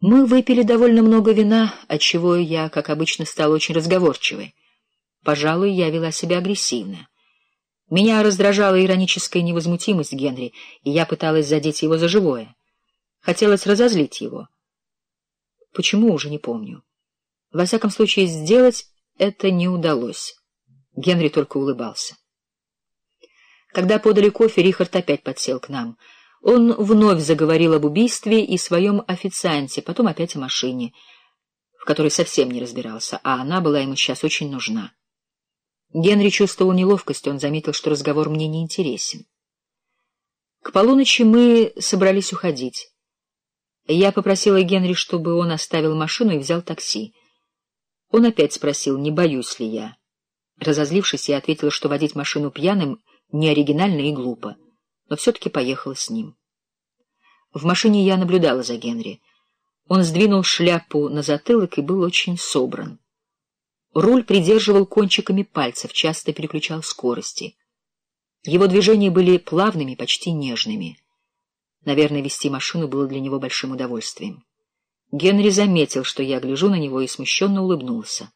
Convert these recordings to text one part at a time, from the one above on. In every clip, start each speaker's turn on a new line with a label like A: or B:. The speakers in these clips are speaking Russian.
A: Мы выпили довольно много вина, отчего я, как обычно, стала очень разговорчивой. Пожалуй, я вела себя агрессивно. Меня раздражала ироническая невозмутимость Генри, и я пыталась задеть его за живое. Хотелось разозлить его. Почему, уже не помню. Во всяком случае, сделать это не удалось. Генри только улыбался. Когда подали кофе, Рихард опять подсел к нам. Он вновь заговорил об убийстве и своем официанте, потом опять о машине, в которой совсем не разбирался, а она была ему сейчас очень нужна. Генри чувствовал неловкость, он заметил, что разговор мне не интересен. К полуночи мы собрались уходить. Я попросила Генри, чтобы он оставил машину и взял такси. Он опять спросил, не боюсь ли я. Разозлившись, я ответила, что водить машину пьяным не оригинально и глупо, но все-таки поехала с ним. В машине я наблюдала за Генри. Он сдвинул шляпу на затылок и был очень собран. Руль придерживал кончиками пальцев, часто переключал скорости. Его движения были плавными, почти нежными. Наверное, вести машину было для него большим удовольствием. Генри заметил, что я гляжу на него, и смущенно улыбнулся.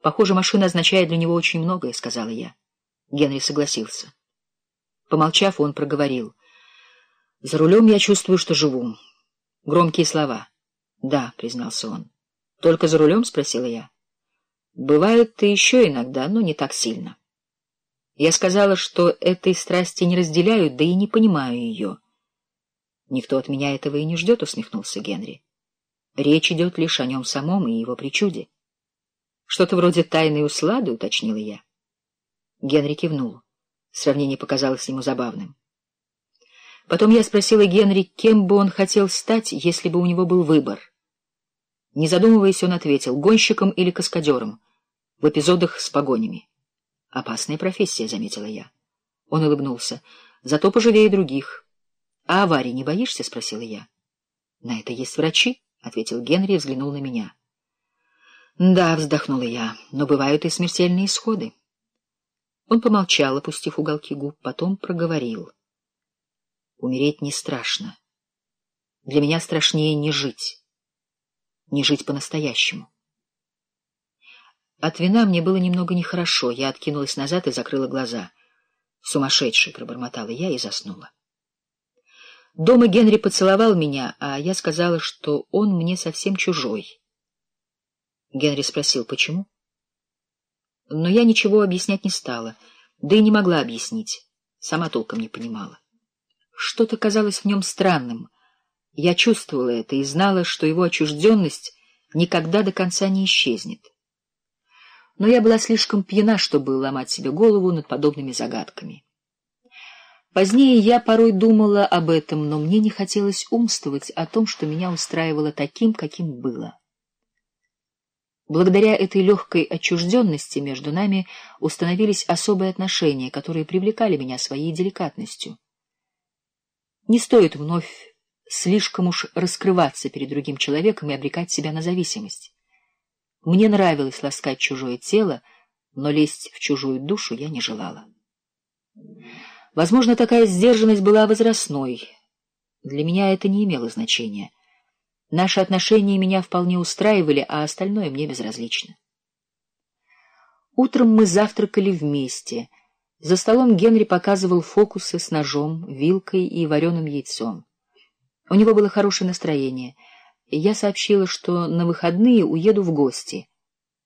A: «Похоже, машина означает для него очень многое», — сказала я. Генри согласился. Помолчав, он проговорил. «За рулем я чувствую, что живу». Громкие слова. «Да», — признался он. «Только за рулем?» — спросила я. «Бывает и еще иногда, но не так сильно». Я сказала, что этой страсти не разделяют, да и не понимаю ее. «Никто от меня этого и не ждет», — усмехнулся Генри. «Речь идет лишь о нем самом и его причуде». «Что-то вроде тайной услады», — уточнила я. Генри кивнул. Сравнение показалось ему забавным. Потом я спросила Генри, кем бы он хотел стать, если бы у него был выбор. Не задумываясь, он ответил, гонщиком или каскадером, в эпизодах с погонями. «Опасная профессия», — заметила я. Он улыбнулся. «Зато поживее других». «А аварий не боишься?» — спросила я. «На это есть врачи», — ответил Генри и взглянул на меня. «Да», — вздохнула я, — «но бывают и смертельные исходы». Он помолчал, опустив уголки губ, потом проговорил. Умереть не страшно. Для меня страшнее не жить. Не жить по-настоящему. От вина мне было немного нехорошо. Я откинулась назад и закрыла глаза. Сумасшедший, пробормотала я и заснула. Дома Генри поцеловал меня, а я сказала, что он мне совсем чужой. Генри спросил, почему? Но я ничего объяснять не стала, да и не могла объяснить, сама толком не понимала. Что-то казалось в нем странным. Я чувствовала это и знала, что его отчужденность никогда до конца не исчезнет. Но я была слишком пьяна, чтобы ломать себе голову над подобными загадками. Позднее я порой думала об этом, но мне не хотелось умствовать о том, что меня устраивало таким, каким было. Благодаря этой легкой отчужденности между нами установились особые отношения, которые привлекали меня своей деликатностью. Не стоит вновь слишком уж раскрываться перед другим человеком и обрекать себя на зависимость. Мне нравилось ласкать чужое тело, но лезть в чужую душу я не желала. Возможно, такая сдержанность была возрастной. Для меня это не имело значения. Наши отношения меня вполне устраивали, а остальное мне безразлично. Утром мы завтракали вместе. За столом Генри показывал фокусы с ножом, вилкой и вареным яйцом. У него было хорошее настроение. Я сообщила, что на выходные уеду в гости —